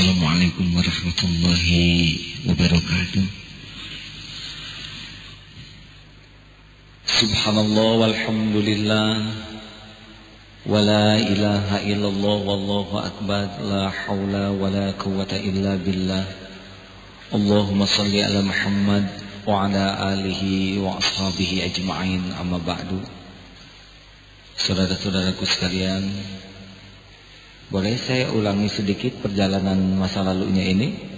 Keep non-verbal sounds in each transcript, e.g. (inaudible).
Assalamualaikum warahmatullahi wabarakatuh. Subhanallah walhamdulillah. Wa la ilaha illallah wallahu akbar. La hawla wa la quwata illa billah. Allahumma salli ala Muhammad Wa ala alihi wa ashabihi ajma'in. Amma ba'du. Saudara-saudaraku sekalian Boleh saya ulangi sedikit perjalanan masa lalunya ini?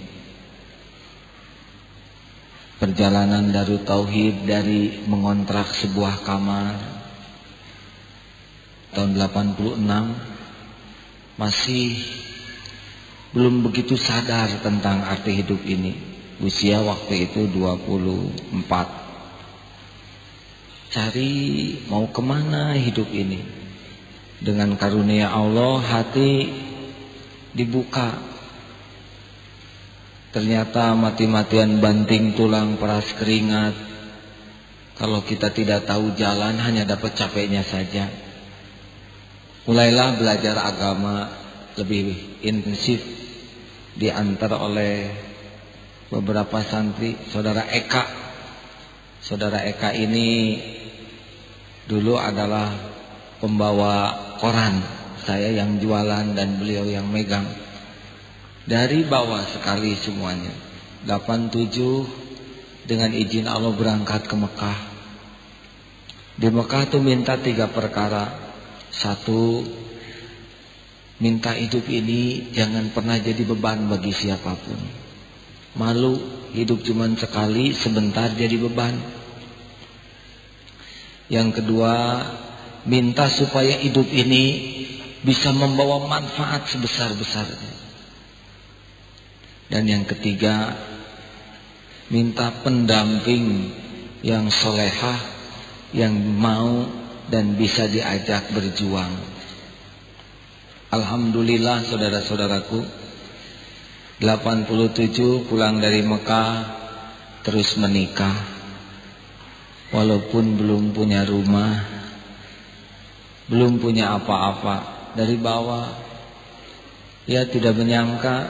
perjalanan dari tauhid dari mengontrak sebuah kamar tahun 86 masih belum begitu sadar tentang arti hidup ini. Usia waktu itu 24 cari mau ke mana hidup ini dengan karunia Allah hati dibuka Ternyata mati-matian banting tulang peras keringat. Kalau kita tidak tahu jalan hanya dapat capeknya saja. Mulailah belajar agama lebih intensif diantar oleh beberapa santri. Saudara Eka. Saudara Eka ini dulu adalah pembawa koran. Saya yang jualan dan beliau yang megang. Dari bawah sekali semuanya. 87 dengan izin Allah berangkat ke Mekah. Di Mekah itu minta tiga perkara. Satu, minta hidup ini jangan pernah jadi beban bagi siapa pun. Malu hidup cuma sekali, sebentar jadi beban. Yang kedua, minta supaya hidup ini bisa membawa manfaat sebesar-besarnya. Dan yang ketiga Minta pendamping Yang solehah Yang mau dan bisa diajak berjuang Alhamdulillah saudara-saudaraku 87 pulang dari Mekah Terus menikah Walaupun belum punya rumah Belum punya apa-apa Dari bawah. Ya tidak menyangka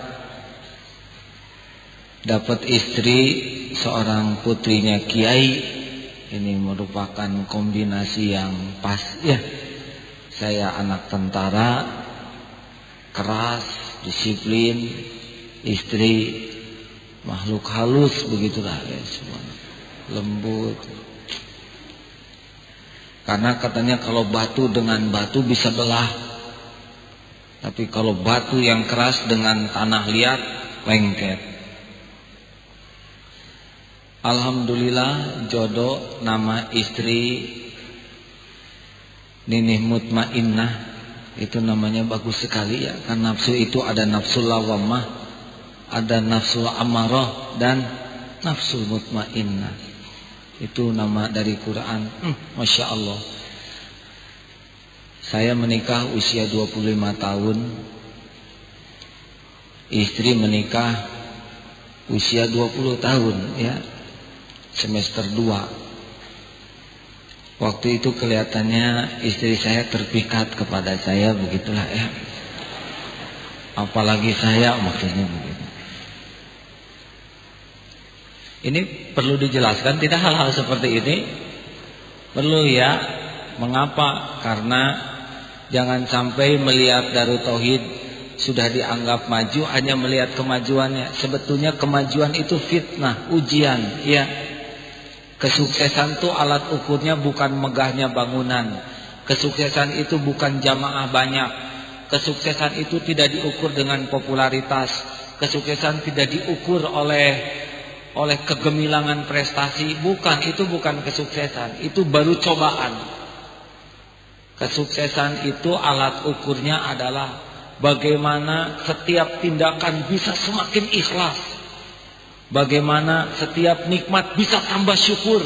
dapat istri seorang putrinya kiai. Ini merupakan kombinasi yang pas ya. Saya anak tentara keras disiplin istri makhluk halus begitulah ya semua. Lembut karena katanya kalau batu dengan batu bisa belah. Tapi kalau batu yang keras dengan tanah liat lengket. Alhamdulillah jodoh nama istri Ninih Mutmainnah itu namanya bagus sekali ya. Kan nafsu itu ada nafsu lawamah ada nafsu amarah dan nafsu mutmainnah itu nama dari Quran. Hmm, Masya Allah. Saya menikah usia 25 tahun. Istri menikah usia 20 tahun ya. Semester 2 Waktu itu kelihatannya istri saya terpikat kepada saya begitulah ya. Apalagi saya maksudnya begitu Ini perlu dijelaskan tidak hal-hal seperti ini Perlu ya Mengapa? Karena Jangan sampai melihat Darut Tauhid Sudah dianggap maju Hanya melihat kemajuannya Sebetulnya kemajuan itu fitnah Ujian Ya Kesuksesan itu alat ukurnya bukan megahnya bangunan. Kesuksesan itu bukan jamaah banyak. Kesuksesan itu tidak diukur dengan popularitas. Kesuksesan tidak diukur oleh oleh kegemilangan prestasi. Bukan, itu bukan kesuksesan. Itu baru cobaan. Kesuksesan itu alat ukurnya adalah bagaimana setiap tindakan bisa semakin ikhlas Bagaimana setiap nikmat bisa tambah syukur.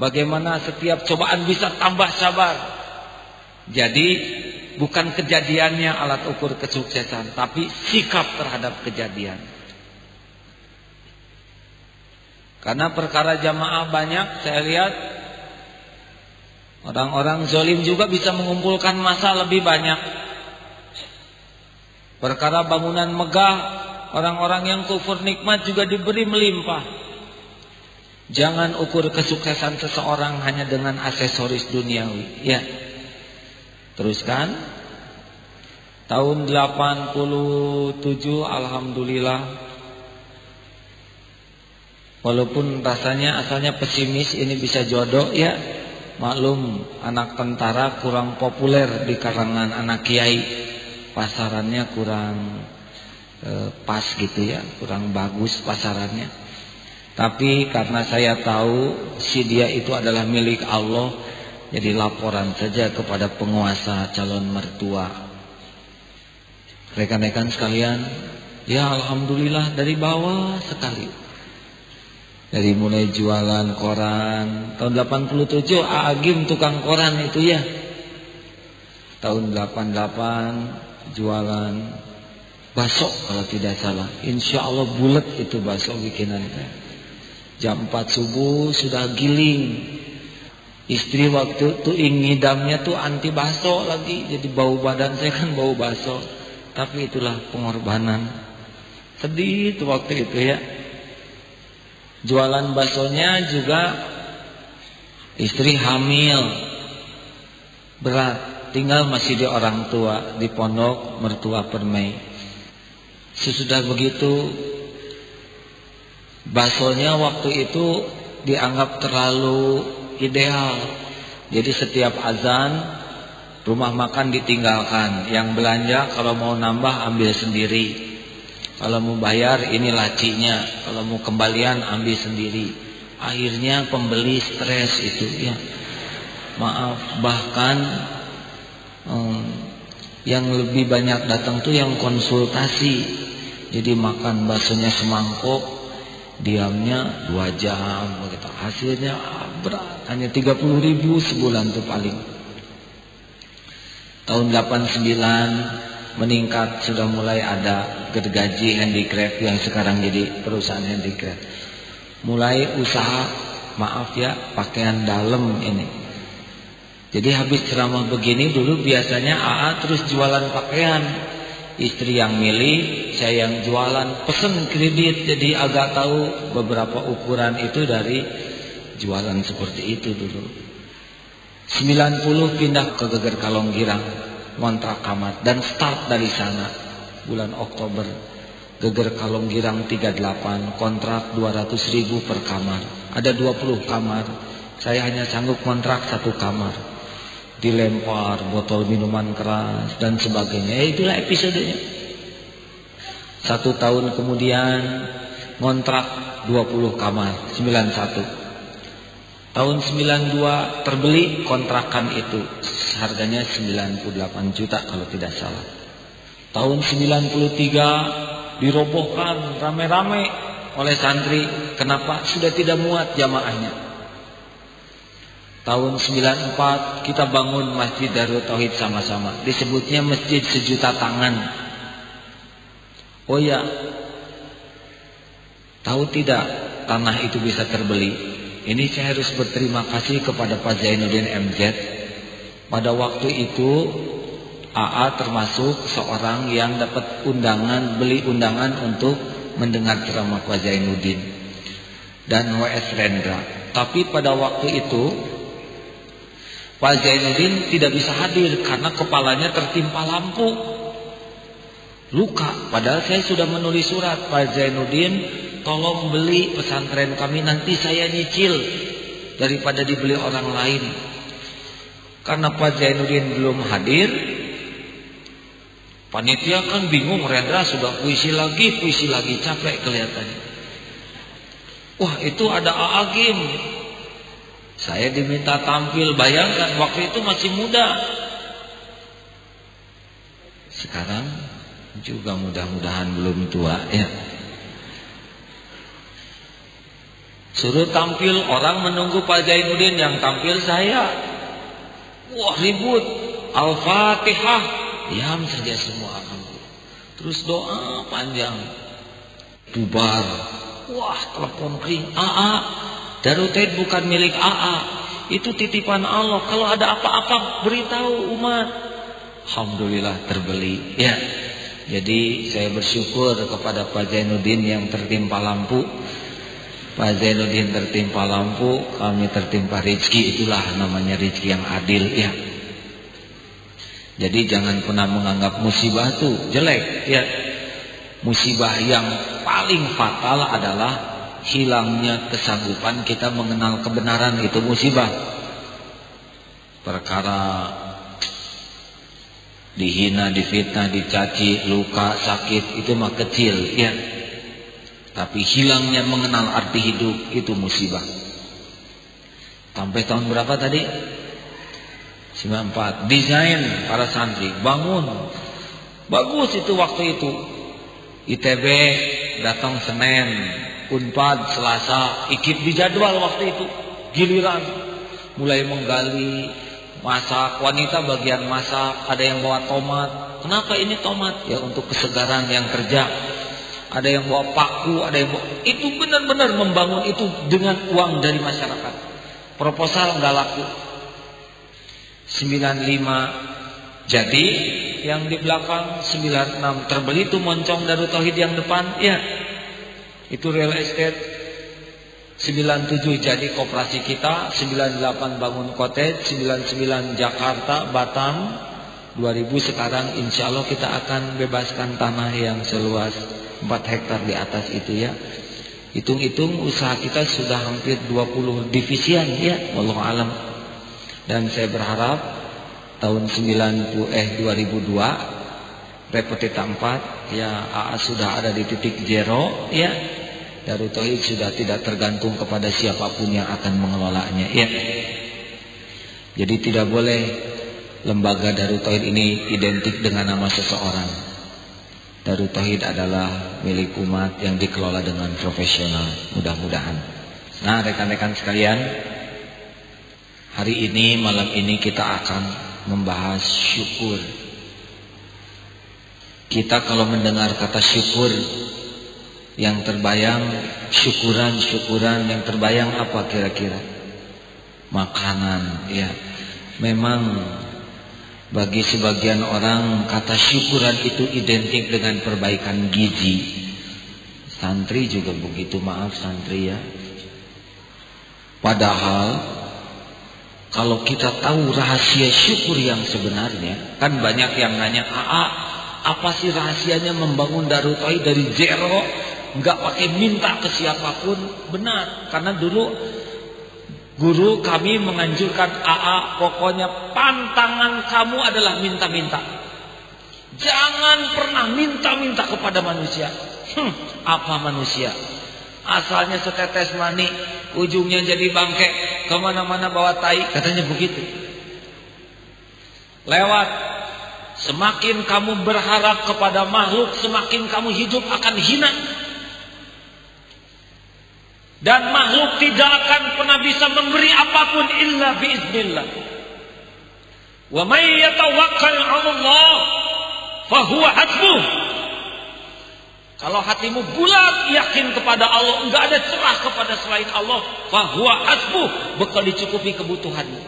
Bagaimana setiap cobaan bisa tambah sabar. Jadi bukan kejadiannya alat ukur kesuksesan. Tapi sikap terhadap kejadian. Karena perkara jamaah banyak saya lihat. Orang-orang zolim juga bisa mengumpulkan masa lebih banyak. Perkara bangunan megah, orang-orang yang kufur nikmat juga diberi melimpah. Jangan ukur kesuksesan seseorang hanya dengan aksesoris duniawi. Ya. Teruskan. Tahun 87 Alhamdulillah Walaupun rasanya asalnya pesimis ini bisa jodoh ya Maklum anak tentara kurang populer di kalangan anak kiai pasarannya kurang e, pas gitu ya, kurang bagus pasarannya. Tapi karena saya tahu si dia itu adalah milik Allah, jadi laporan saja kepada penguasa calon mertua. Rekan-rekan sekalian, ya alhamdulillah dari bawah sekali. Dari mulai jualan koran tahun 87 Agim tukang koran itu ya. Tahun 88 jualan bakso kalau tidak salah. Insya Allah bulat itu bakso bikinan. Jam 4 subuh sudah giling. Istri waktu itu ingidamnya tuh anti bakso lagi. Jadi bau badan saya kan bau bakso. Tapi itulah pengorbanan. Sedih itu waktu itu ya. Jualan baksonya juga istri hamil. Berat tinggal masih di orang tua di pondok mertua permai. Sesudah begitu baksonya waktu itu dianggap terlalu ideal. Jadi setiap azan rumah makan ditinggalkan. Yang belanja kalau mau nambah ambil sendiri. Kalau mau bayar ini lacinya. Kalau mau kembalian ambil sendiri. Akhirnya pembeli stres itu ya. Maaf bahkan Hmm. yang lebih banyak datang tuh yang konsultasi jadi makan baksonya semangkok diamnya dua jam begitu hasilnya berat hanya 30 ribu sebulan tuh paling tahun 89 meningkat sudah mulai ada gergaji handicraft yang sekarang jadi perusahaan handicraft mulai usaha maaf ya pakaian dalam ini jadi habis ceramah begini dulu biasanya AA terus jualan pakaian. Istri yang milih, saya yang jualan, pesen kredit. Jadi agak tahu beberapa ukuran itu dari jualan seperti itu dulu. 90 pindah ke Geger Kalong Girang, ngontrak kamar dan start dari sana bulan Oktober. Geger Kalong Girang 38, kontrak 200 ribu per kamar. Ada 20 kamar. Saya hanya sanggup kontrak satu kamar dilempar botol minuman keras dan sebagainya. Ya, itulah episodenya. Satu tahun kemudian ngontrak 20 kamar 91. Tahun 92 terbeli kontrakan itu harganya 98 juta kalau tidak salah. Tahun 93 dirobohkan rame-rame oleh santri. Kenapa? Sudah tidak muat jamaahnya. Tahun 94 kita bangun Masjid Darut Tauhid sama-sama. Disebutnya Masjid Sejuta Tangan. Oh ya. Tahu tidak tanah itu bisa terbeli? Ini saya harus berterima kasih kepada Pak Zainuddin MZ. Pada waktu itu AA termasuk seorang yang dapat undangan, beli undangan untuk mendengar ceramah Pak Zainuddin dan WS Rendra. Tapi pada waktu itu Pak Zainuddin tidak bisa hadir karena kepalanya tertimpa lampu. Luka. Padahal saya sudah menulis surat. Pak Zainuddin tolong beli pesantren kami nanti saya nyicil. Daripada dibeli orang lain. Karena Pak Zainuddin belum hadir. Panitia kan bingung. Rendra sudah puisi lagi, puisi lagi. Capek kelihatannya. Wah itu ada Aagim. Saya diminta tampil, bayangkan waktu itu masih muda. Sekarang juga mudah-mudahan belum tua ya. Suruh tampil orang menunggu Pak Zainuddin yang tampil saya. Wah ribut. Al-Fatihah. Diam saja semua. Terus doa panjang. Bubar. Wah telepon kering. Aa Darutet bukan milik AA. Itu titipan Allah. Kalau ada apa-apa beritahu umat. Alhamdulillah terbeli. Ya. Jadi saya bersyukur kepada Pak Zainuddin yang tertimpa lampu. Pak Zainuddin tertimpa lampu, kami tertimpa rizki. Itulah namanya rizki yang adil ya. Jadi jangan pernah menganggap musibah itu jelek ya. Musibah yang paling fatal adalah hilangnya kesanggupan kita mengenal kebenaran itu musibah. Perkara dihina, difitnah, dicaci, luka, sakit itu mah kecil ya. Tapi hilangnya mengenal arti hidup itu musibah. Sampai tahun berapa tadi? 94. Desain para santri, bangun. Bagus itu waktu itu. ITB datang Senin, Unpad Selasa, ikip di jadwal waktu itu. Giliran mulai menggali masak, wanita bagian masak, ada yang bawa tomat. Kenapa ini tomat? Ya untuk kesegaran yang kerja. Ada yang bawa paku, ada yang bawa itu benar-benar membangun itu dengan uang dari masyarakat. Proposal nggak laku. 95 jadi yang di belakang 96 terbeli itu moncong dari tauhid yang depan ya itu real estate. 97 jadi koperasi kita. 98 bangun cottage. 99 Jakarta Batam 2000 sekarang insya Allah kita akan bebaskan tanah yang seluas 4 hektar di atas itu ya. Hitung-hitung usaha kita sudah hampir 20 divisian ya Allah alam. Dan saya berharap tahun 90 eh 2002 Repetita 4 ya AA sudah ada di titik zero ya. Darut sudah tidak tergantung kepada siapa pun yang akan mengelolanya ya. Jadi tidak boleh lembaga Darut ini identik dengan nama seseorang Darut Tauhid adalah milik umat yang dikelola dengan profesional mudah-mudahan nah rekan-rekan sekalian Hari ini malam ini kita akan membahas syukur. Kita kalau mendengar kata syukur yang terbayang syukuran-syukuran yang terbayang apa kira-kira? Makanan, ya. Memang bagi sebagian orang kata syukuran itu identik dengan perbaikan gizi. Santri juga begitu, maaf santri ya. Padahal kalau kita tahu rahasia syukur yang sebenarnya, kan banyak yang nanya, "Aa, apa sih rahasianya membangun Darut Tauhid dari zero, nggak pakai minta ke siapa pun?" Benar, karena dulu guru kami menganjurkan, "Aa, pokoknya pantangan kamu adalah minta-minta. Jangan pernah minta-minta kepada manusia." Hmm, apa manusia? Asalnya setetes mani, ujungnya jadi bangke, ke mana-mana bawa tai, katanya begitu. Lewat, semakin kamu berharap kepada makhluk, semakin kamu hidup akan hina. Dan makhluk tidak akan pernah bisa memberi apa pun illa biiznillah. Wa may yatawakkal 'ala Allah fa huwa hasbuh. Kalau hatimu bulat yakin kepada Allah, enggak ada cerah kepada selain Allah, bahwa hasbuh bekal dicukupi kebutuhanmu.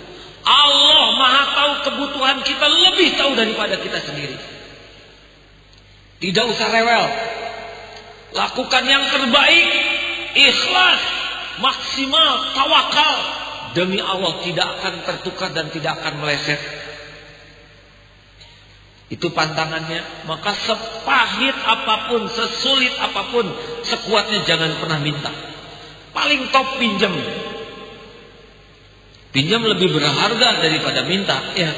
Allah Maha tahu kebutuhan kita lebih tahu daripada kita sendiri. Tidak usah rewel. Lakukan yang terbaik, ikhlas, maksimal, tawakal. Demi Allah tidak akan tertukar dan tidak akan meleset itu pantangannya. Maka sepahit apa pun, sesulit apa pun, sekuatnya jangan pernah minta. Paling top pinjam. Pinjam lebih berharga daripada minta. Ya.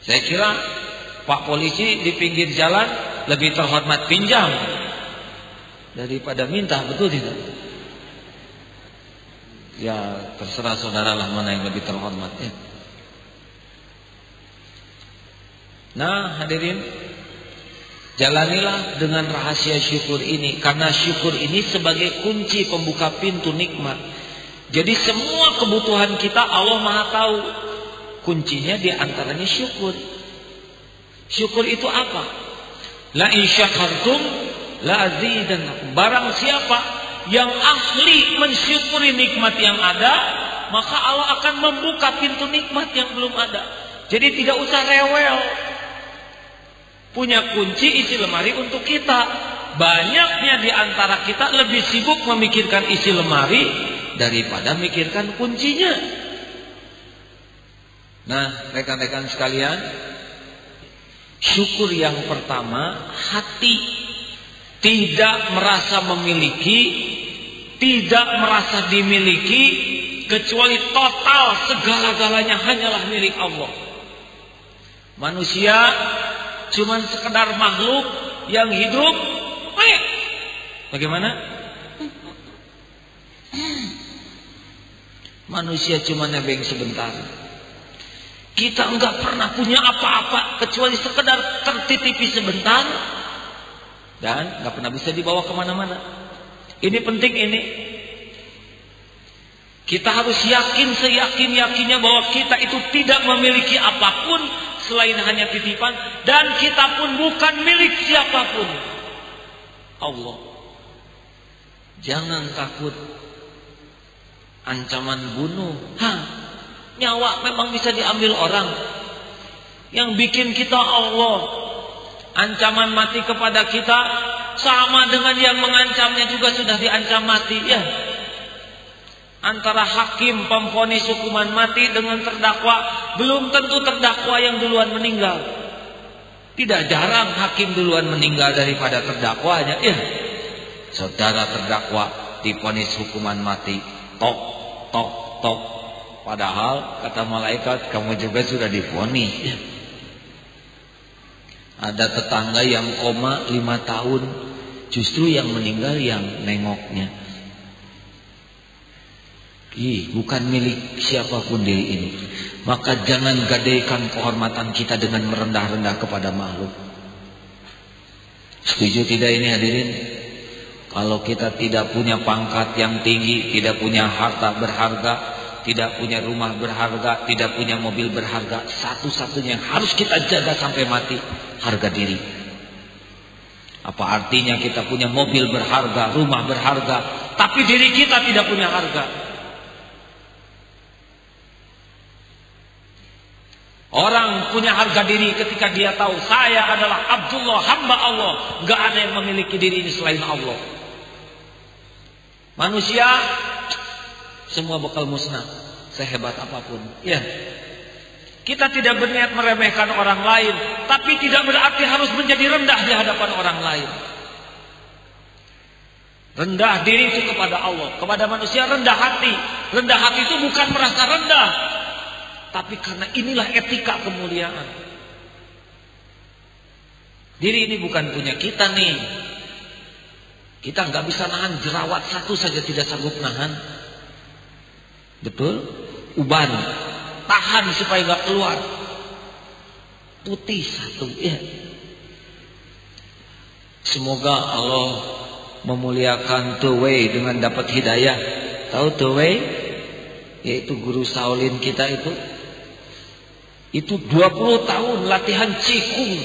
Saya kira Pak polisi di pinggir jalan lebih terhormat pinjam daripada minta, betul tidak? Ya terserah saudara lah mana yang lebih terhormat ya. Nah hadirin Jalanilah dengan rahasia syukur ini Karena syukur ini sebagai kunci pembuka pintu nikmat Jadi semua kebutuhan kita Allah maha tahu Kuncinya di antaranya syukur Syukur itu apa? La insyakartum la azidannakum Barang siapa yang ahli mensyukuri nikmat yang ada Maka Allah akan membuka pintu nikmat yang belum ada Jadi tidak usah rewel Punya kunci isi lemari untuk kita. Banyaknya di antara kita lebih sibuk memikirkan isi lemari daripada memikirkan kuncinya. Nah, rekan-rekan sekalian, syukur yang pertama hati tidak merasa memiliki, tidak merasa dimiliki, kecuali total segala-galanya hanyalah milik Allah. Manusia cuma sekedar makhluk yang hidup. Eh, bagaimana? Manusia cuma nebeng sebentar. Kita enggak pernah punya apa-apa kecuali sekedar tertitipi sebentar dan enggak pernah bisa dibawa ke mana-mana. Ini penting ini. Kita harus yakin seyakin-yakinnya bahwa kita itu tidak memiliki apa pun selain hanya titipan dan kita pun bukan milik siapa pun. Allah. Jangan takut ancaman bunuh. Ha, nyawa memang bisa diambil orang. Yang bikin kita Allah. Ancaman mati kepada kita sama dengan yang mengancamnya juga sudah diancam mati. Ya, antara hakim pemfonis hukuman mati dengan terdakwa belum tentu terdakwa yang duluan meninggal. Tidak jarang hakim duluan meninggal daripada terdakwanya. Ya, saudara terdakwa difonis hukuman mati. Tok, tok, tok. Padahal kata malaikat kamu juga sudah difonis. Ya. Ada tetangga yang koma lima tahun, justru yang meninggal yang nengoknya. Ih, bukan milik siapa pun diri ini. Maka jangan gadaikan kehormatan kita dengan merendah-rendah kepada makhluk. Setuju tidak ini hadirin? Kalau kita tidak punya pangkat yang tinggi, tidak punya harta berharga, tidak punya rumah berharga, tidak punya mobil berharga, satu-satunya yang harus kita jaga sampai mati, harga diri. Apa artinya kita punya mobil berharga, rumah berharga, tapi diri kita tidak punya harga? Orang punya harga diri ketika dia tahu saya adalah Abdullah hamba Allah. Gak ada yang memiliki diri ini selain Allah. Manusia semua bakal musnah sehebat apa pun. Ya. Kita tidak berniat meremehkan orang lain, tapi tidak berarti harus menjadi rendah di hadapan orang lain. Rendah diri itu kepada Allah, kepada manusia rendah hati. Rendah hati itu bukan merasa rendah, tapi karena inilah etika kemuliaan. Diri ini bukan punya kita nih. Kita nggak bisa nahan jerawat satu saja tidak sanggup nahan. Betul? Uban. Tahan supaya nggak keluar. Putih satu. Ya. Semoga Allah memuliakan Tuwei dengan dapat hidayah. Tahu Tuwei? Yaitu guru Saulin kita itu itu 20 tahun latihan cikung.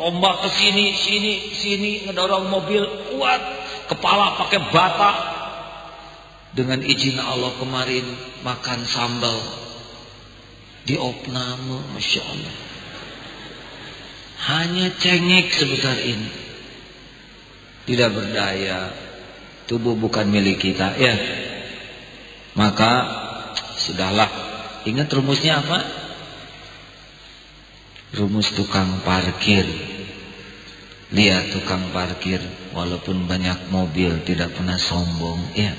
Tombak ke sini, sini, sini, ngedorong mobil kuat. Kepala pakai bata. Dengan izin Allah kemarin makan sambal. Di opname, Masya Allah. Hanya cengek sebesar ini. Tidak berdaya. Tubuh bukan milik kita. Ya. Maka, sudahlah. Ingat rumusnya apa? rumus tukang parkir. Lihat tukang parkir, walaupun banyak mobil tidak pernah sombong, ya.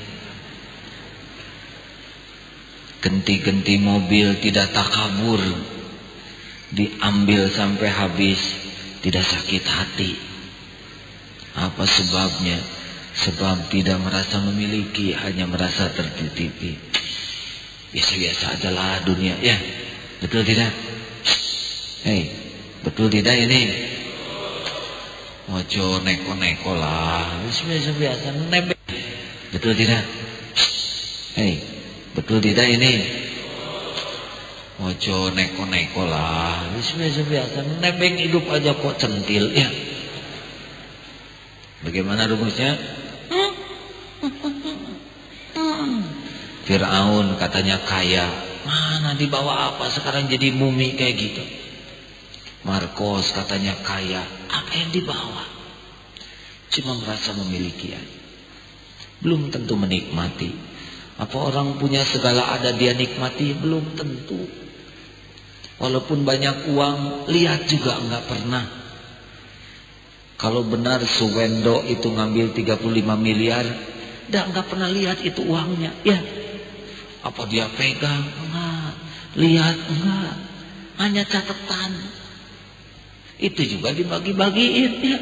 Genti-genti mobil tidak takabur, diambil sampai habis, tidak sakit hati. Apa sebabnya? Sebab tidak merasa memiliki, hanya merasa tertitipi. Biasa-biasa ajalah dunia, ya. Betul tidak? Hei, betul tidak ini? Ojo neko-neko lah. Biasa-biasa nebeng. Betul tidak? Hei, betul tidak ini? Ojo neko-neko lah. Biasa-biasa nebeng hidup aja kok centil ya. Bagaimana rumusnya? Fir'aun katanya kaya. Mana dibawa apa sekarang jadi mumi kayak gitu. Marcos katanya kaya. Apa yang dibawa? Cuma merasa memiliki ya. Belum tentu menikmati. Apa orang punya segala ada dia nikmati? Belum tentu. Walaupun banyak uang, lihat juga enggak pernah. Kalau benar Suwendo itu ngambil 35 miliar, enggak enggak pernah lihat itu uangnya. Ya. Apa dia pegang? Enggak. Lihat enggak. Hanya catatan. Itu juga dibagi-bagiin ya.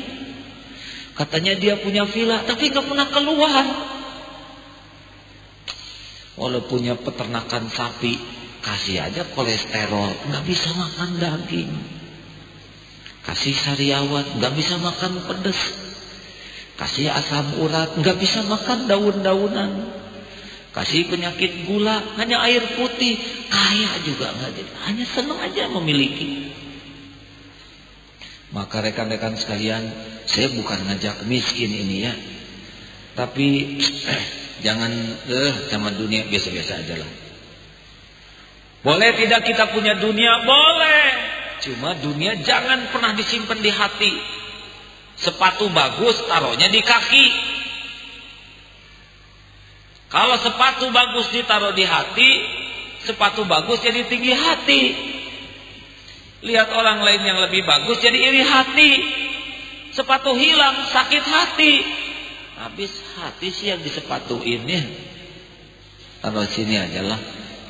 Katanya dia punya villa tapi enggak pernah keluar. Walau punya peternakan sapi, kasih aja kolesterol, nggak bisa makan daging. Kasih sariawan, nggak bisa makan pedas. Kasih asam urat, nggak bisa makan daun-daunan. Kasih penyakit gula, hanya air putih, kaya juga nggak jadi, hanya senang aja memiliki. Maka rekan-rekan sekalian, saya bukan ngajak miskin ini ya, tapi (clears throat) Jangan eh sama dunia biasa-biasa aja lah. Boleh tidak kita punya dunia? Boleh. Cuma dunia jangan pernah disimpan di hati. Sepatu bagus taruhnya di kaki. Kalau sepatu bagus ditaruh di hati, sepatu bagus jadi tinggi hati. Lihat orang lain yang lebih bagus jadi iri hati. Sepatu hilang sakit hati. Habis hati sih yang disepatuin ya. Taruh sini aja lah.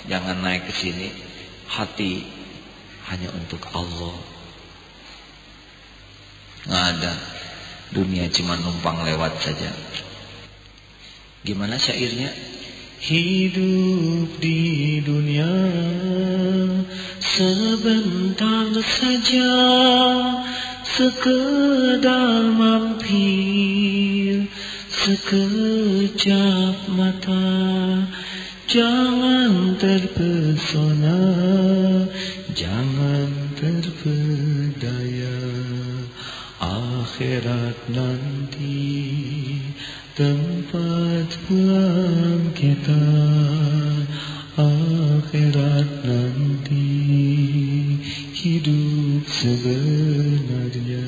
Jangan naik ke sini. Hati hanya untuk Allah. Nggak ada. Dunia cuma numpang lewat saja. Gimana syairnya? Hidup di dunia sebentar saja sekedar mampir sekejap mata Jangan terpesona Jangan terpedaya. Akhirat nanti Tempat pulang kita. Akhirat nanti Hidup sebenarnya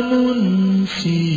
منسي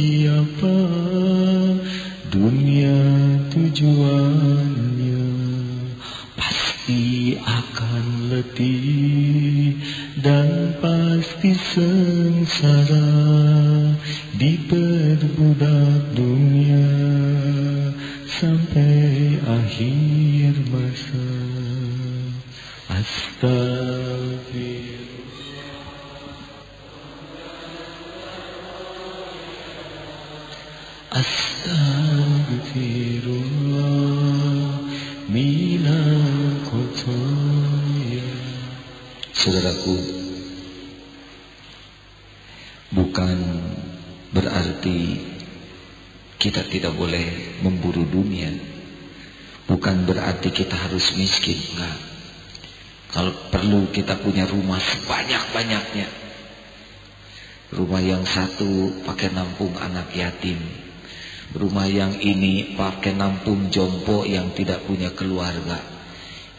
yang ini pakai nampung jompo yang tidak punya keluarga.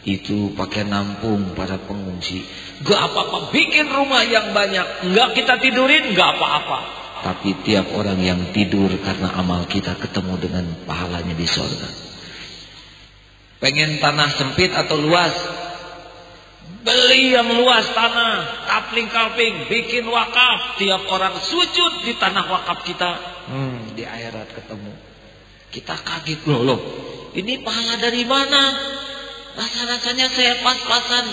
Itu pakai nampung para pengungsi. Gak apa-apa, bikin rumah yang banyak. Enggak kita tidurin, gak apa-apa. Tapi tiap orang yang tidur karena amal kita ketemu dengan pahalanya di sorga. Pengen tanah sempit atau luas? Beli yang luas tanah, kapling-kapling, bikin wakaf. Tiap orang sujud di tanah wakaf kita. Hmm, di akhirat ketemu. Kita kaget loh, loh. Ini pahala dari mana? Rasa-rasanya saya pas-pasan.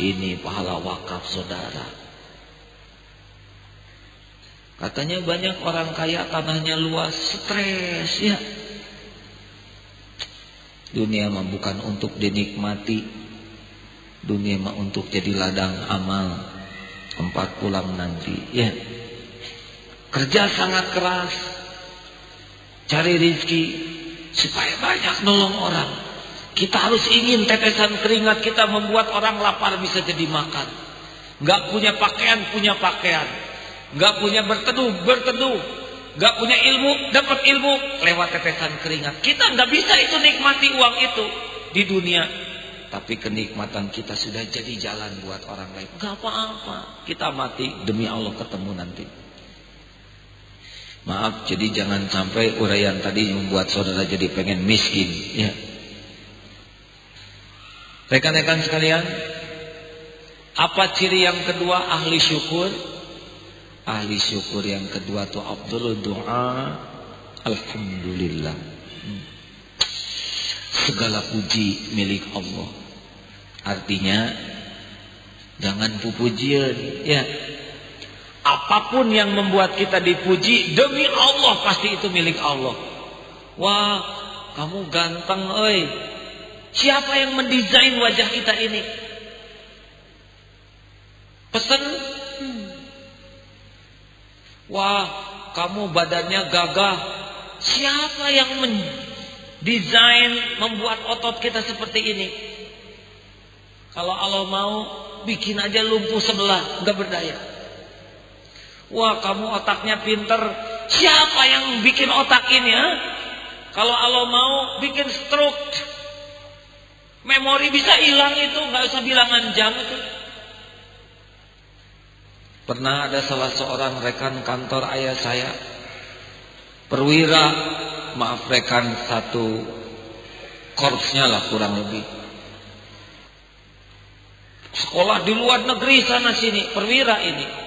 Ini pahala wakaf saudara. Katanya banyak orang kaya tanahnya luas, stres ya. Dunia mah bukan untuk dinikmati. Dunia mah untuk jadi ladang amal. Empat pulang nanti. Ya. Kerja sangat keras. Cari rizki. Supaya banyak nolong orang. Kita harus ingin tetesan keringat kita membuat orang lapar bisa jadi makan. Gak punya pakaian, punya pakaian. Gak punya berteduh, berteduh Gak punya ilmu, dapat ilmu lewat tetesan keringat. Kita nggak bisa itu nikmati uang itu di dunia. Tapi kenikmatan kita sudah jadi jalan buat orang lain. Gak apa-apa. Kita mati demi Allah ketemu nanti. Maaf, jadi jangan sampai uraian tadi membuat saudara jadi pengen miskin. Ya. Rekan-rekan sekalian, apa ciri yang kedua ahli syukur? Ahli syukur yang kedua tuh Abdul doa Alhamdulillah. Segala puji milik Allah Artinya Jangan pupujian Ya Apa pun yang membuat kita dipuji Demi Allah pasti itu milik Allah Wah kamu ganteng oi Siapa yang mendesain wajah kita ini Pesan Wah, kamu badannya gagah. Siapa yang mendesain membuat otot kita seperti ini? Kalau Allah mau, bikin aja lumpuh sebelah, nggak berdaya. Wah, kamu otaknya pinter. Siapa yang bikin otak ini? Ha? Kalau Allah mau, bikin stroke. Memori bisa hilang itu, nggak usah bilangan jam itu. Pernah ada salah seorang rekan kantor ayah saya Perwira Maaf rekan satu Korpsnya lah kurang lebih Sekolah di luar negeri sana sini Perwira ini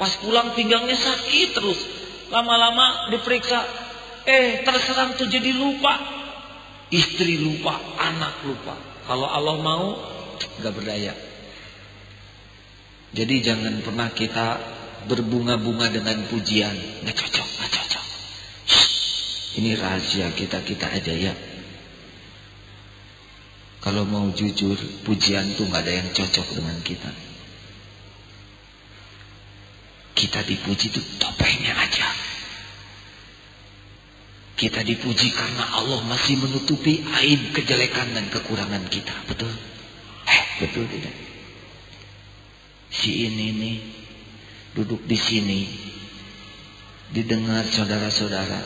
Pas pulang pinggangnya sakit terus Lama-lama diperiksa Eh terserang tuh jadi lupa Istri lupa Anak lupa Kalau Allah mau Gak berdaya jadi jangan pernah kita berbunga-bunga dengan pujian. Nggak cocok, nggak cocok. Ini rahasia kita kita aja ya. Kalau mau jujur, pujian tuh nggak ada yang cocok dengan kita. Kita dipuji itu topengnya aja. Kita dipuji karena Allah masih menutupi aib kejelekan dan kekurangan kita. Betul? Eh, betul tidak? si ini nih duduk di sini didengar saudara-saudara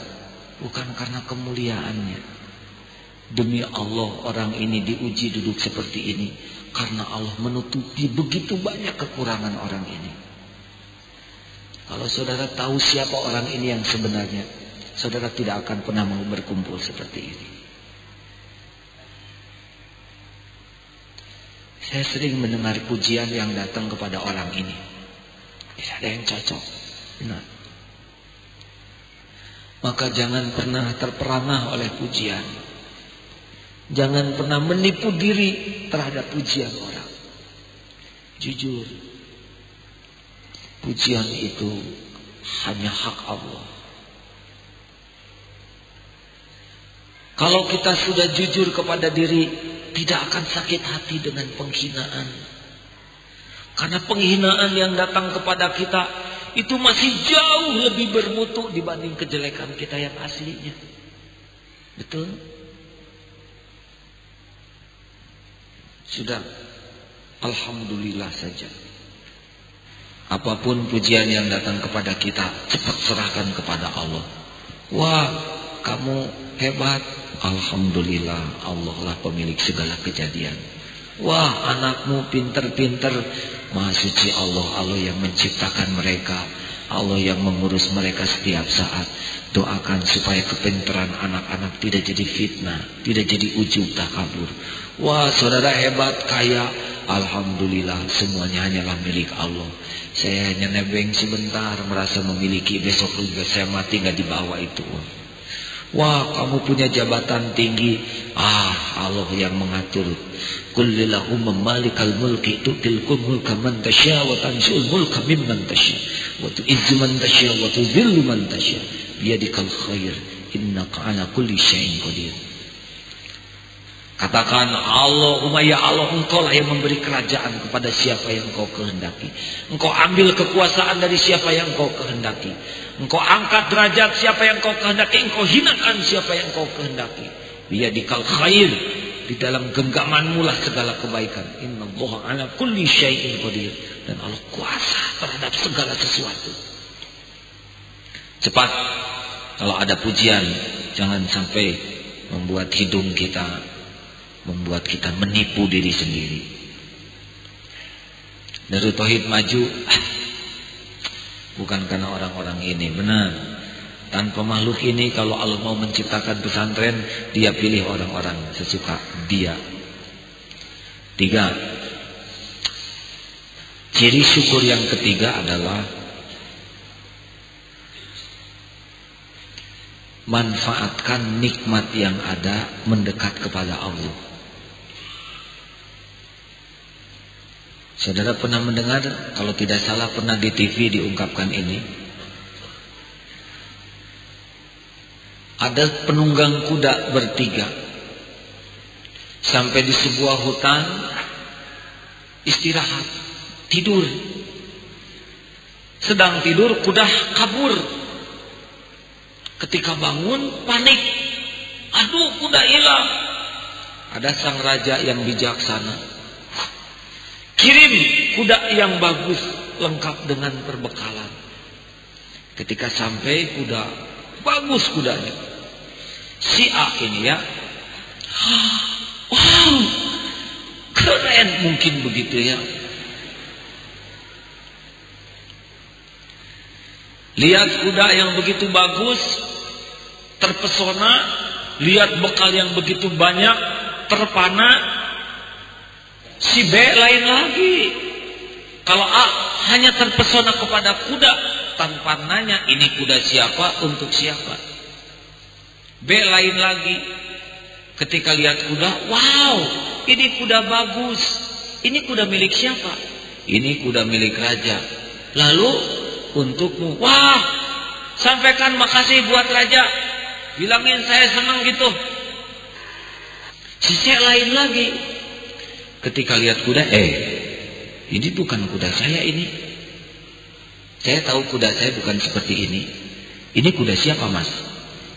bukan karena kemuliaannya demi Allah orang ini diuji duduk seperti ini karena Allah menutupi begitu banyak kekurangan orang ini kalau saudara tahu siapa orang ini yang sebenarnya saudara tidak akan pernah mau berkumpul seperti ini Saya sering mendengar pujian yang datang kepada orang ini. Tidak ada yang cocok. Nah. Maka jangan pernah terperangah oleh pujian. Jangan pernah menipu diri terhadap pujian orang. Jujur. Pujian itu hanya hak Allah. Kalau kita sudah jujur kepada diri, tidak akan sakit hati dengan penghinaan. Karena penghinaan yang datang kepada kita itu masih jauh lebih bermutu dibanding kejelekan kita yang aslinya. Betul? Sudah. Alhamdulillah saja. Apa pun pujian yang datang kepada kita, cepat serahkan kepada Allah. Wah, kamu hebat, Alhamdulillah Allah lah pemilik segala kejadian. Wah anakmu pinter-pinter. Maha suci Allah. Allah yang menciptakan mereka. Allah yang mengurus mereka setiap saat. Doakan supaya kepintaran anak-anak tidak jadi fitnah. Tidak jadi ujub takabur. Wah saudara hebat, kaya. Alhamdulillah semuanya hanyalah milik Allah. Saya hanya nebeng sebentar merasa memiliki. Besok juga saya mati nggak dibawa itu. Wah kamu punya jabatan tinggi Ah Allah yang mengatur Kullillahumma malikal mulki Tu'tilkul mulka man tasya Wa tansyul mulka mimman tasya Wa tu'izzu man tasya Wa tu'zillu man tasya Biadikal khair Innaka ala kulli syai'in qadir Katakan Allahumma ya Allah engkau lah yang memberi kerajaan kepada siapa yang kau kehendaki. Engkau ambil kekuasaan dari siapa yang kau kehendaki. Engkau angkat derajat siapa yang kau kehendaki. Engkau hinakan siapa yang kau kehendaki. dikal khair. Di dalam genggamanmu lah segala kebaikan. Inna Allah ala kulli syai'in qadir. Dan Allah kuasa terhadap segala sesuatu. Cepat. Kalau ada pujian. Jangan sampai membuat hidung kita. Membuat kita menipu diri sendiri. Dari Tauhid maju. Bukan karena orang-orang ini. Benar. Tanpa makhluk ini kalau Allah mau menciptakan pesantren, dia pilih orang-orang sesuka dia. Tiga. Ciri syukur yang ketiga adalah manfaatkan nikmat yang ada mendekat kepada Allah. Saudara pernah mendengar, kalau tidak salah pernah di TV diungkapkan ini. Ada penunggang kuda bertiga Sampai di sebuah hutan Istirahat Tidur. Sedang tidur kuda kabur. Ketika bangun panik. Aduh kuda hilang. Ada sang raja yang bijaksana Kirim kuda yang bagus Lengkap dengan perbekalan Ketika sampai kuda Bagus kudanya si A ini ya. Wow, keren mungkin begitu ya. Lihat kuda yang begitu bagus, terpesona, lihat bekal yang begitu banyak, terpana. Si B lain lagi. Kalau A hanya terpesona kepada kuda tanpa nanya ini kuda siapa untuk siapa. B lain lagi. Ketika lihat kuda, wow, ini kuda bagus. Ini kuda milik siapa? Ini kuda milik raja. Lalu untukmu, wah, sampaikan makasih buat raja. Bilangin saya senang gitu. Sisi lain lagi. Ketika lihat kuda, eh, ini bukan kuda saya ini. Saya tahu kuda saya bukan seperti ini. Ini kuda siapa mas?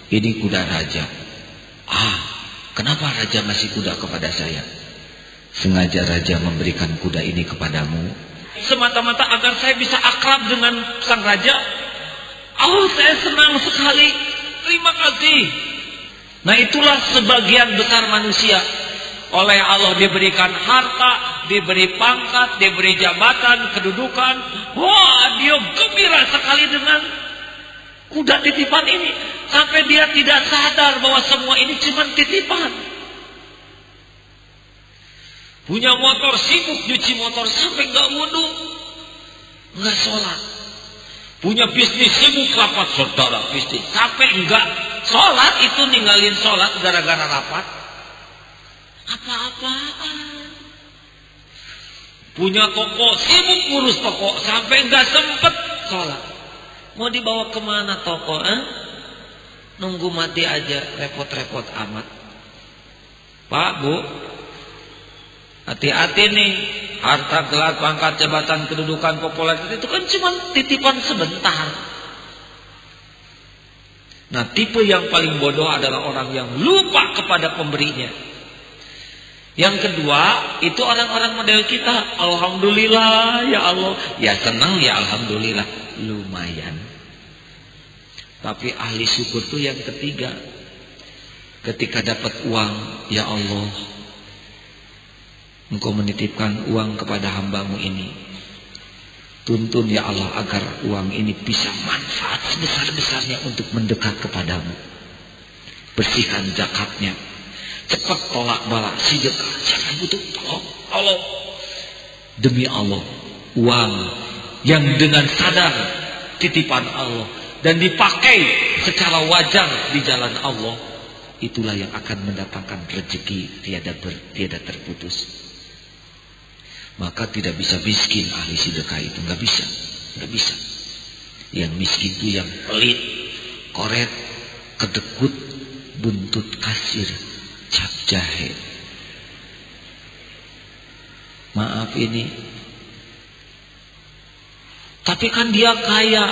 Ini kuda raja. Ah, kenapa raja masih kuda kepada saya? Sengaja raja memberikan kuda ini kepadamu. Semata-mata agar saya bisa akrab dengan sang raja. Oh, saya senang sekali. Terima kasih. Nah itulah sebagian besar manusia. Oleh Allah diberikan harta, diberi pangkat, diberi jabatan, kedudukan. Wah, dia gembira sekali dengan kuda titipan ini sampai dia tidak sadar bahwa semua ini cuma titipan. Punya motor sibuk cuci motor sampai nggak wudhu, nggak sholat. Punya bisnis sibuk rapat saudara bisnis sampai nggak sholat itu ninggalin sholat gara-gara rapat. Apa-apaan. Punya toko sibuk ngurus toko sampai nggak sempet sholat. Mau dibawa ke mana toko? Eh? Nunggu mati aja, repot-repot amat. Pak, Bu, hati-hati nih. Harta, gelar, pangkat, jabatan, kedudukan, popularitas itu kan cuma titipan sebentar. Nah, tipe yang paling bodoh adalah orang yang lupa kepada pemberinya. Yang kedua, itu orang-orang model kita. Alhamdulillah, ya Allah. Ya senang ya Alhamdulillah. Lumayan. Tapi ahli syukur itu yang ketiga. Ketika dapat uang, ya Allah. Engkau menitipkan uang kepada hambamu ini. Tuntun ya Allah agar uang ini bisa manfaat sebesar-besarnya untuk mendekat kepadamu. Bersihkan zakatnya. Cepat tolak bala sedekah. Jangan butuh tolong. Allah. Demi Allah. Uang yang dengan sadar titipan Allah dan dipakai secara wajar di jalan Allah, itulah yang akan mendatangkan rezeki tiada ber, tiada terputus. Maka tidak bisa miskin ahli sedekah itu, nggak bisa, nggak bisa. Yang miskin itu yang pelit, koret, kedekut, buntut kasir, cap jahe. Maaf ini. Tapi kan dia kaya.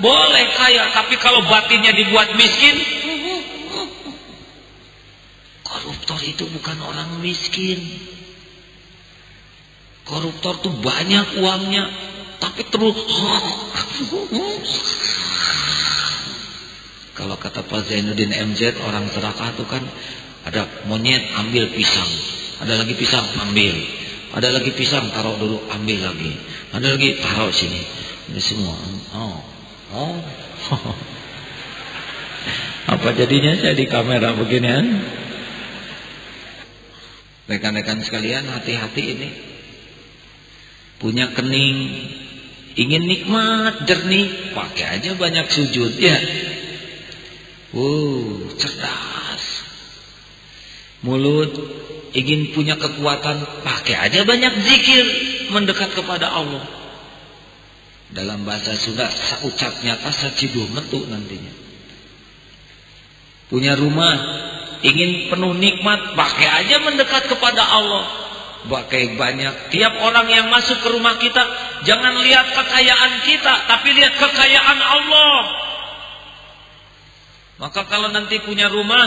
Boleh kaya, tapi kalau batinnya dibuat miskin, koruptor itu bukan orang miskin. Koruptor tuh banyak uangnya, tapi terus kalau kata Pak Zainuddin MZ orang serakah itu kan ada monyet ambil pisang, ada lagi pisang ambil, ada lagi pisang taruh dulu ambil lagi, ada lagi taruh sini, ini semua. Oh, oh. (laughs) Apa jadinya saya di kamera beginian? Rekan-rekan sekalian hati-hati ini. Punya kening, ingin nikmat, jernih, pakai aja banyak sujud ya. Wow, cerdas. Mulut ingin punya kekuatan, pakai aja banyak zikir mendekat kepada Allah. Dalam bahasa Sunda, saucapnya kasa ciduh metu nantinya. Punya rumah, ingin penuh nikmat, pakai aja mendekat kepada Allah. Pakai banyak. Tiap orang yang masuk ke rumah kita, jangan lihat kekayaan kita, tapi lihat kekayaan Allah. Maka kalau nanti punya rumah,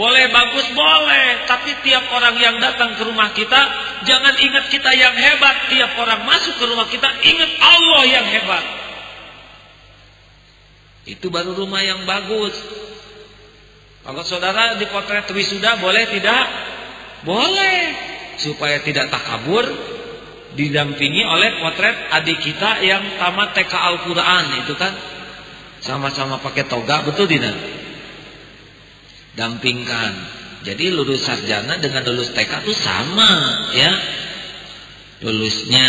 boleh bagus boleh, tapi tiap orang yang datang ke rumah kita, jangan ingat kita yang hebat. Tiap orang masuk ke rumah kita, ingat Allah yang hebat. Itu baru rumah yang bagus. Kalau saudara di potret wisuda boleh tidak? Boleh. Supaya tidak takabur, didampingi oleh potret adik kita yang tamat TK Al-Quran itu kan sama-sama pakai toga, betul tidak? Dampingkan. Jadi lulus sarjana dengan lulus TK itu sama, ya. Lulusnya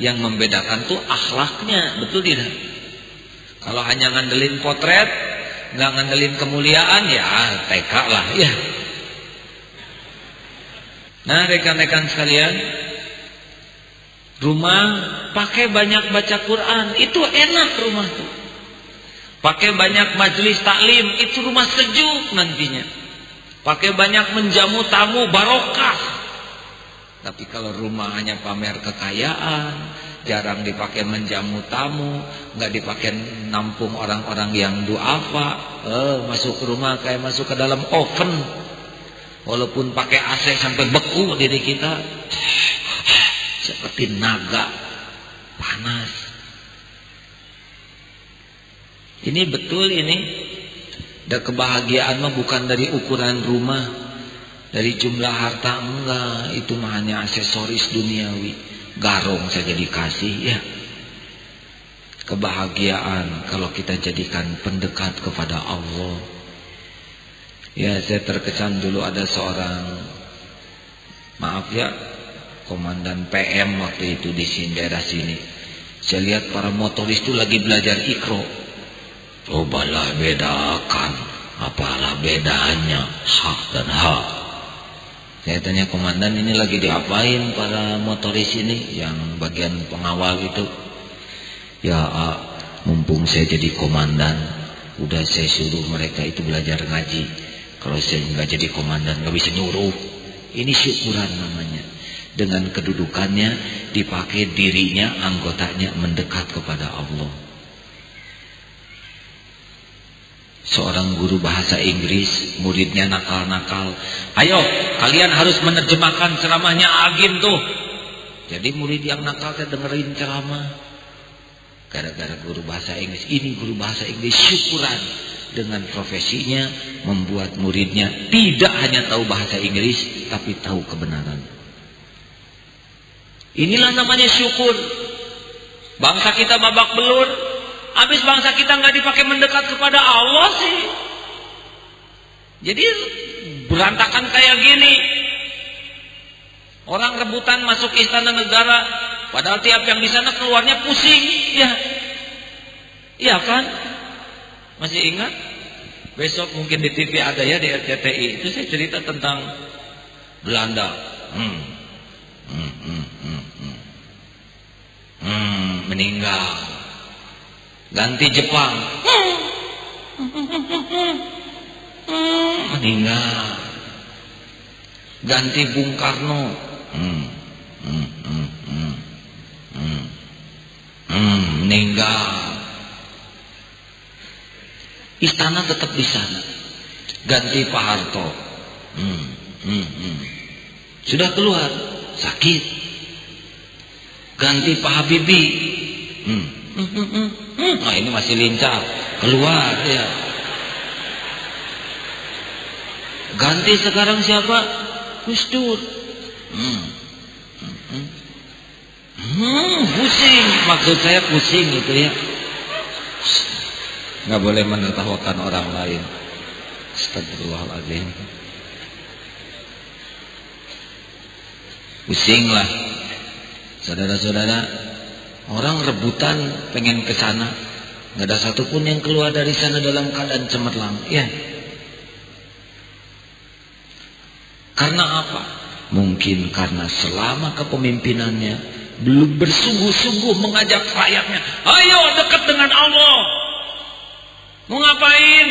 yang membedakan tuh akhlaknya, betul tidak? Kalau hanya ngandelin potret, nggak ngandelin kemuliaan, ya TK lah, ya. Nah, rekan-rekan sekalian, rumah pakai banyak baca Quran, itu enak rumah tuh. Pakai banyak majelis taklim, itu rumah sejuk nantinya. Pakai banyak menjamu tamu barokah. Tapi kalau rumah hanya pamer kekayaan, jarang dipakai menjamu tamu, nggak dipakai nampung orang-orang yang duafa, eh, masuk ke rumah kayak masuk ke dalam oven. Walaupun pakai AC sampai beku diri kita, seperti naga panas. Ini betul ini. Dan kebahagiaan mah bukan dari ukuran rumah, dari jumlah harta enggak, itu mah hanya aksesoris duniawi. Garong saja dikasih ya. Kebahagiaan kalau kita jadikan pendekat kepada Allah. Ya, saya terkesan dulu ada seorang maaf ya, komandan PM waktu itu di sini daerah sini. Saya lihat para motoris itu lagi belajar ikro. Cobalah bedakan apalah bedanya hak dan hak. Saya tanya komandan ini lagi diapain para motoris ini yang bagian pengawal itu. Ya mumpung saya jadi komandan, udah saya suruh mereka itu belajar ngaji. Kalau saya nggak jadi komandan nggak bisa nyuruh. Ini syukuran namanya. Dengan kedudukannya dipakai dirinya anggotanya mendekat kepada Allah. Seorang guru bahasa Inggris, muridnya nakal-nakal. Ayo, kalian harus menerjemahkan ceramahnya Agim tuh. Jadi murid yang nakal saya dengerin ceramah. Gara-gara guru bahasa Inggris, ini guru bahasa Inggris syukuran dengan profesinya membuat muridnya tidak hanya tahu bahasa Inggris tapi tahu kebenaran. Inilah namanya syukur. Bangsa kita babak belur, Habis bangsa kita nggak dipakai mendekat kepada Allah sih. Jadi berantakan kayak gini. Orang rebutan masuk istana negara, padahal tiap yang di sana keluarnya pusing, ya. Iya kan? Masih ingat? Besok mungkin di TV ada ya di RCTI. Itu saya cerita tentang Belanda. Hmm. Hmm, hmm, hmm, hmm. hmm meninggal ganti Jepang. Meninggal. Ganti Bung Karno. Hmm. Hmm, hmm, meninggal. Istana tetap di sana. Ganti Pak Harto. Sudah keluar. Sakit. Ganti Pak Habibie. Nah ini masih lincah. Keluar ya. Ganti sekarang siapa? Gus Dur. Hmm. Hmm. Hmm. pusing. Maksud saya pusing itu ya. Nggak boleh menertawakan orang lain. Astagfirullahaladzim. Pusing lah. Saudara-saudara, orang rebutan pengen ke sana. Nggak ada satupun yang keluar dari sana dalam keadaan cemerlang. Ya. Karena apa? Mungkin karena selama kepemimpinannya belum bersungguh-sungguh mengajak rakyatnya. Ayo dekat dengan Allah. Mau ngapain?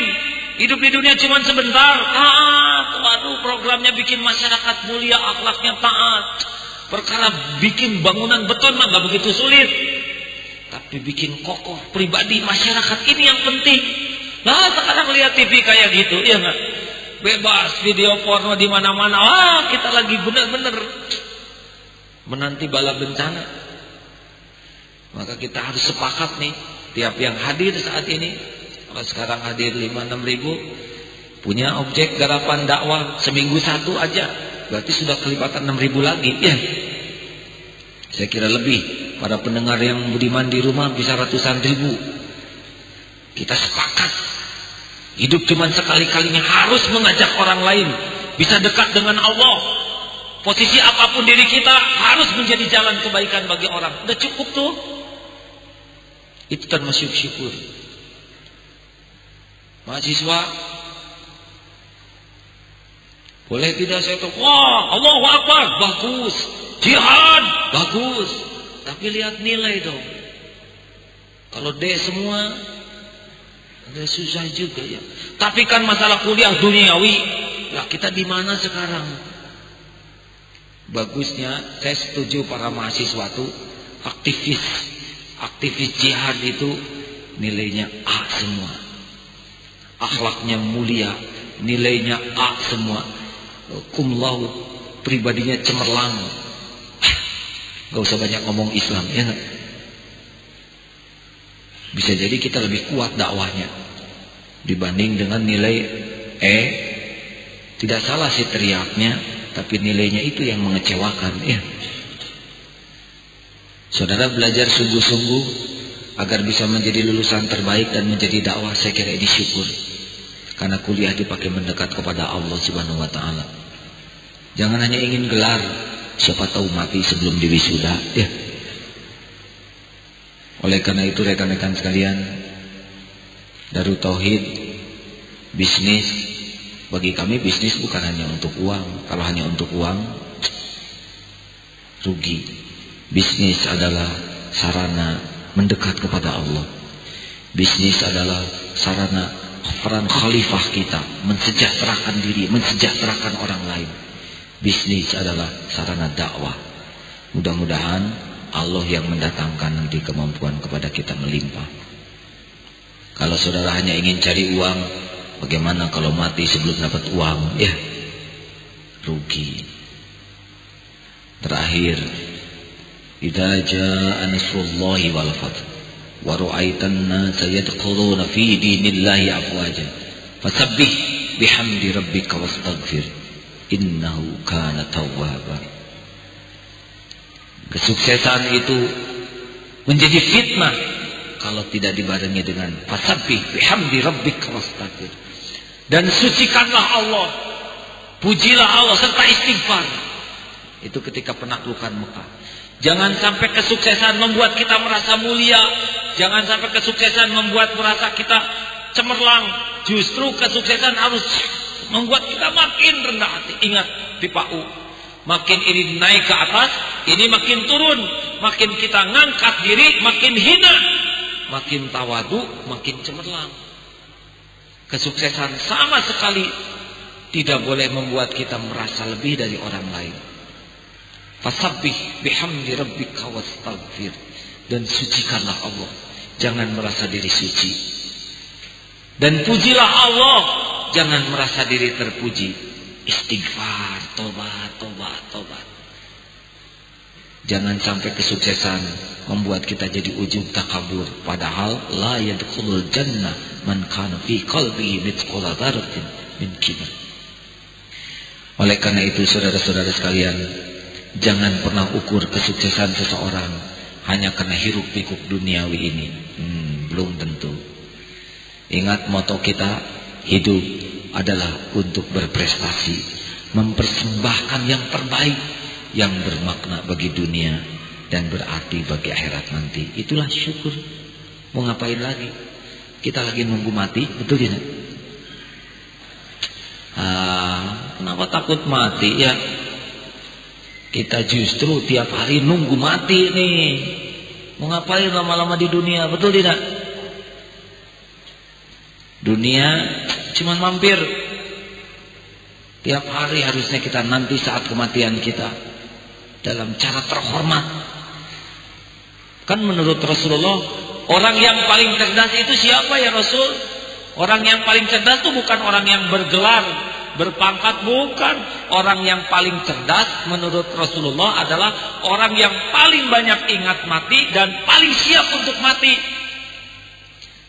Hidup di dunia cuma sebentar. Taat. Waduh programnya bikin masyarakat mulia. Akhlaknya taat. Perkara bikin bangunan beton mah gak begitu sulit. Tapi bikin kokoh pribadi masyarakat ini yang penting. Nah sekarang lihat TV kayak gitu. Iya gak? Bebas video porno di mana-mana. Wah kita lagi bener-bener menanti bala bencana. Maka kita harus sepakat nih. Tiap yang hadir saat ini kalau sekarang hadir 5-6 ribu punya objek garapan dakwah seminggu satu aja berarti sudah kelipatan 6 ribu lagi. Ya saya kira lebih. Para pendengar yang budiman di rumah bisa ratusan ribu. Kita sepakat. Hidup cuma sekali-kalinya harus mengajak orang lain. Bisa dekat dengan Allah. Posisi apa pun diri kita harus menjadi jalan kebaikan bagi orang. Udah cukup tuh. Itu termasuk syukur. Mahasiswa boleh tidak saya tahu, wah Allah Akbar, bagus. Jihad, bagus. Tapi lihat nilai dong. Kalau D semua, agak susah juga ya. Tapi kan masalah kuliah duniawi, lah kita di mana sekarang? Bagusnya, saya setuju para mahasiswa itu aktivis, aktivis jihad itu nilainya A semua akhlaknya mulia, nilainya A semua. Kum laut, pribadinya cemerlang. Gak usah banyak ngomong Islam, ya? Bisa jadi kita lebih kuat dakwahnya dibanding dengan nilai E. Tidak salah sih teriaknya, tapi nilainya itu yang mengecewakan, ya. Saudara belajar sungguh-sungguh agar bisa menjadi lulusan terbaik dan menjadi dakwah saya kira ini syukur karena kuliah dipakai mendekat kepada Allah Subhanahu wa taala. Jangan hanya ingin gelar siapa tahu mati sebelum diwisuda ya. Oleh karena itu rekan-rekan sekalian Darut Tauhid bisnis bagi kami bisnis bukan hanya untuk uang. Kalau hanya untuk uang rugi. Bisnis adalah sarana mendekat kepada Allah. Bisnis adalah sarana peran khalifah kita mensejahterakan diri, mensejahterakan orang lain. Bisnis adalah sarana dakwah. Mudah-mudahan Allah yang mendatangkan nanti kemampuan kepada kita melimpah. Kalau saudara hanya ingin cari uang, bagaimana kalau mati sebelum dapat uang? Ya, rugi. Terakhir, idaja jaa wal fath. ورأيت الناس يدخلون في دين الله أفواجا فسبح بحمد ربك واستغفر إنه كان توابا Kesuksesan itu menjadi fitnah kalau tidak dibarengi dengan fasabbih bihamdi rabbika wastaghfir. Dan sucikanlah Allah. Pujilah Allah serta istighfar. Itu ketika penaklukan Mekah. Jangan sampai kesuksesan membuat kita merasa mulia. Jangan sampai kesuksesan membuat merasa kita cemerlang. Justru kesuksesan harus membuat kita makin rendah hati. Ingat di PAU. Makin ini naik ke atas, ini makin turun. Makin kita ngangkat diri, makin hina. Makin tawadu, makin cemerlang. Kesuksesan sama sekali tidak boleh membuat kita merasa lebih dari orang lain. Fasabbih bihamdi rabbika wastaghfir dan sucikanlah Allah jangan merasa diri suci. Dan pujilah Allah, jangan merasa diri terpuji. Istighfar, tobat, tobat, tobat. Jangan sampai kesuksesan membuat kita jadi ujung takabur. Padahal la yadkhulul jannah man kana fi qalbihi mithqala dzarratin min kibar. Oleh karena itu saudara-saudara sekalian, jangan pernah ukur kesuksesan seseorang hanya karena hiruk pikuk duniawi ini. Hmm, belum tentu. Ingat moto kita, hidup adalah untuk berprestasi, mempersembahkan yang terbaik yang bermakna bagi dunia dan berarti bagi akhirat nanti. Itulah syukur. Mau ngapain lagi? Kita lagi nunggu mati, betul tidak? Ah, kenapa takut mati ya? Kita justru tiap hari nunggu mati nih. Mau ngapain lama-lama di dunia, betul tidak? Dunia cuma mampir. Tiap hari harusnya kita nanti saat kematian kita dalam cara terhormat. Kan menurut Rasulullah, orang yang paling cerdas itu siapa ya Rasul? Orang yang paling cerdas itu bukan orang yang bergelar, berpangkat, bukan. Orang yang paling cerdas menurut Rasulullah adalah orang yang paling banyak ingat mati dan paling siap untuk mati.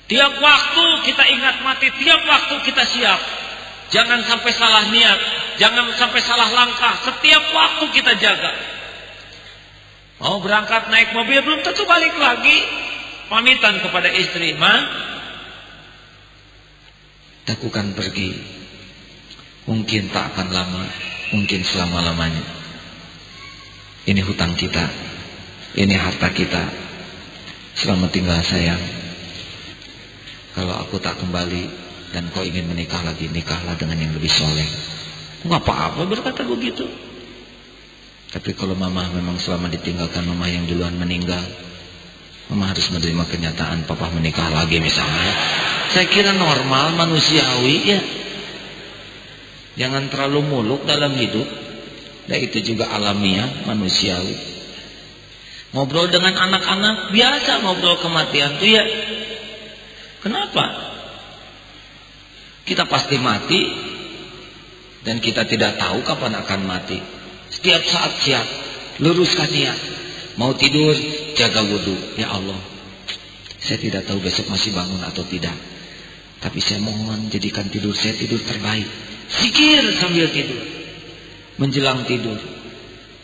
Tiap waktu kita ingat mati, tiap waktu kita siap. Jangan sampai salah niat, jangan sampai salah langkah. Setiap waktu kita jaga. Mau berangkat naik mobil belum tentu balik lagi. Pamitan kepada istri, "Ma, lakukan pergi. Mungkin tak akan lama, mungkin selama-lamanya. Ini hutang kita. Ini harta kita. Selamat tinggal sayang. Kalau aku tak kembali dan kau ingin menikah lagi, nikahlah dengan yang lebih soleh. Enggak apa-apa berkata begitu. Tapi kalau mama memang selama ditinggalkan mama yang duluan meninggal, mama harus menerima kenyataan papa menikah lagi misalnya. Saya kira normal, manusiawi ya. Jangan terlalu muluk dalam hidup. Dan itu juga alamiah, manusiawi. Ngobrol dengan anak-anak, biasa ngobrol kematian tuh ya. Kenapa? Kita pasti mati dan kita tidak tahu kapan akan mati. Setiap saat siap. Luruskan niat. Mau tidur, jaga wudhu. Ya Allah. Saya tidak tahu besok masih bangun atau tidak. Tapi saya mohon jadikan tidur saya tidur terbaik. Sikir sambil tidur. Menjelang tidur.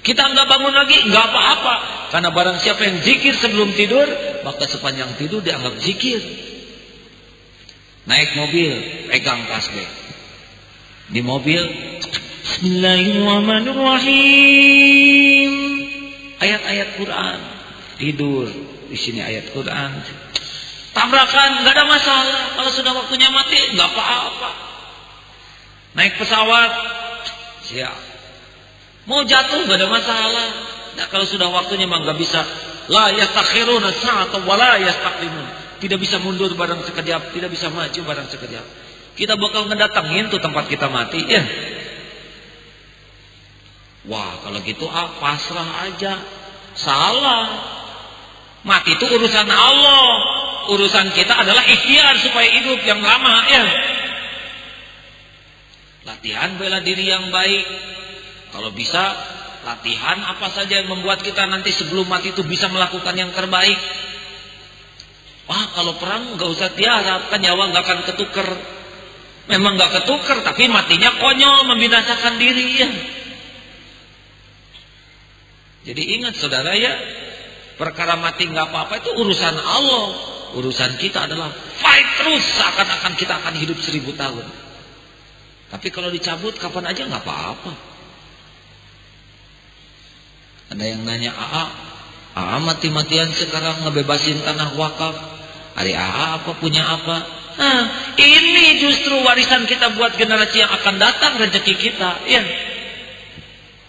Kita nggak bangun lagi, nggak apa-apa. Karena barang siapa yang zikir sebelum tidur, maka sepanjang tidur dianggap zikir. Naik mobil, pegang tasbih. Di mobil, Bismillahirrahmanirrahim. Ayat-ayat Quran. Tidur. Di sini ayat Quran. Tabrakan, nggak ada masalah. Kalau sudah waktunya mati, nggak apa-apa. Naik pesawat, siap. Mau jatuh, nggak ada masalah. Nah, kalau sudah waktunya mah nggak bisa. La yastakhiruna sa'ata wa la yastaqdimun. Tidak bisa mundur barang sekejap, tidak bisa maju barang sekejap. Kita bakal ngedatangin tuh tempat kita mati, ya. Wah kalau gitu ah pasrah aja. Salah. Mati itu urusan Allah. Urusan kita adalah ikhtiar supaya hidup yang lama ya. Latihan bela diri yang baik. Kalau bisa latihan apa saja yang membuat kita nanti sebelum mati itu bisa melakukan yang terbaik. Wah kalau perang nggak usah diharapkan nyawa nggak akan ketuker. Memang nggak ketuker tapi matinya konyol membinasakan diri ya. Jadi ingat saudara ya, perkara mati nggak apa-apa itu urusan Allah. Urusan kita adalah fight terus seakan-akan kita akan hidup seribu tahun. Tapi kalau dicabut kapan aja nggak apa-apa. Ada yang nanya AA, AA mati-matian sekarang ngebebasin tanah wakaf. Hari AA apa punya apa? Nah, ini justru warisan kita buat generasi yang akan datang rezeki kita. Ya.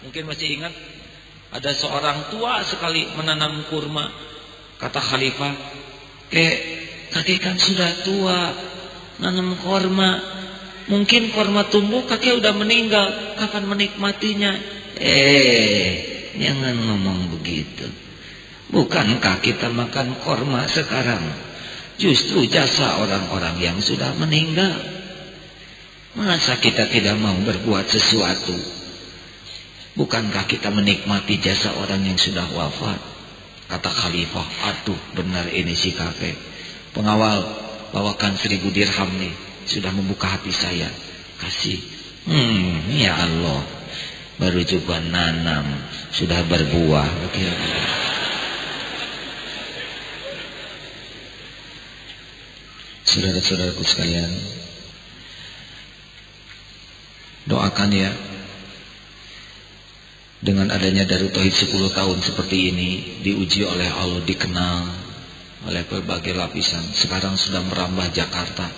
Mungkin masih ingat ada seorang tua sekali menanam kurma. Kata khalifah, "Kek, kakek kan sudah tua, nanam kurma. Mungkin kurma tumbuh kakek udah meninggal. Kapan menikmatinya?" Eh, jangan ngomong begitu. Bukankah kita makan kurma sekarang? Justru jasa orang-orang yang sudah meninggal. Masa kita tidak mau berbuat sesuatu? Bukankah kita menikmati jasa orang yang sudah wafat? Kata khalifah, aduh benar ini si kakek. Pengawal, bawakan seribu dirham nih. Sudah membuka hati saya. Kasih. Hmm, ya Allah. Baru juga nanam. Sudah berbuah. Saudara-saudaraku sekalian. Doakan ya dengan adanya dari Tauhid 10 tahun seperti ini diuji oleh Allah dikenal oleh berbagai lapisan sekarang sudah merambah Jakarta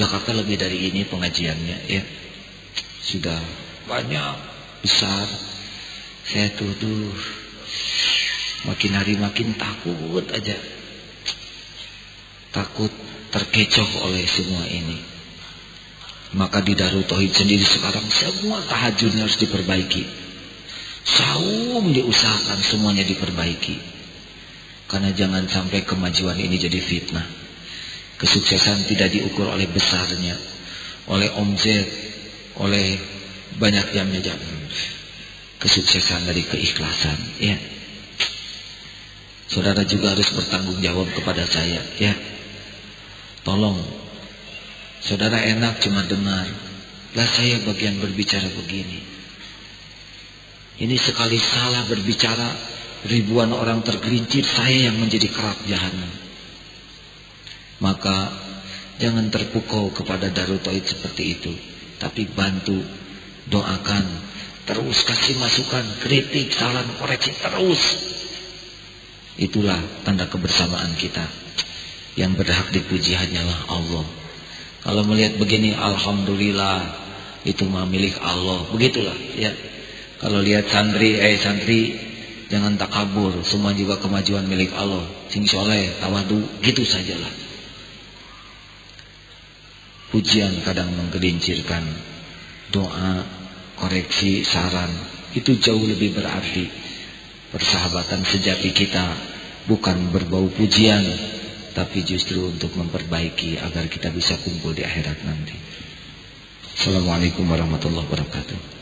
Jakarta lebih dari ini pengajiannya ya. Sudah banyak besar. Saya tuduh makin hari makin takut aja. Takut terkecoh oleh semua ini. Maka di Darul Tauhid sendiri sekarang semua tahajudnya harus diperbaiki. Saum diusahakan semuanya diperbaiki. Karena jangan sampai kemajuan ini jadi fitnah. Kesuksesan tidak diukur oleh besarnya, oleh omzet, oleh banyak jamnya jam. Kesuksesan dari keikhlasan, ya. Saudara juga harus bertanggung jawab kepada saya, ya. Tolong, saudara enak cuma dengar. Lah saya bagian berbicara begini. Ini sekali salah berbicara, ribuan orang tergelincir, saya yang menjadi kerak jahanam. Maka jangan terpukau kepada Darut Tauhid seperti itu. Tapi bantu, doakan, terus kasih masukan, kritik, saran, koreksi terus. Itulah tanda kebersamaan kita. Yang berhak dipuji hanyalah Allah. Kalau melihat begini, Alhamdulillah, itu mah milik Allah. Begitulah, ya. Kalau lihat santri, eh santri, jangan takabur. Semua juga kemajuan milik Allah. Sing soleh, tawadu, gitu sajalah. Pujian kadang menggelincirkan. Doa, koreksi, saran. Itu jauh lebih berarti. Persahabatan sejati kita bukan berbau pujian. Tapi justru untuk memperbaiki agar kita bisa kumpul di akhirat nanti. Assalamualaikum warahmatullahi wabarakatuh.